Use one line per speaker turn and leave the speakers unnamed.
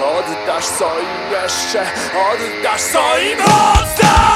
Oddasz swoim jeszcze, oddasz swoim mocno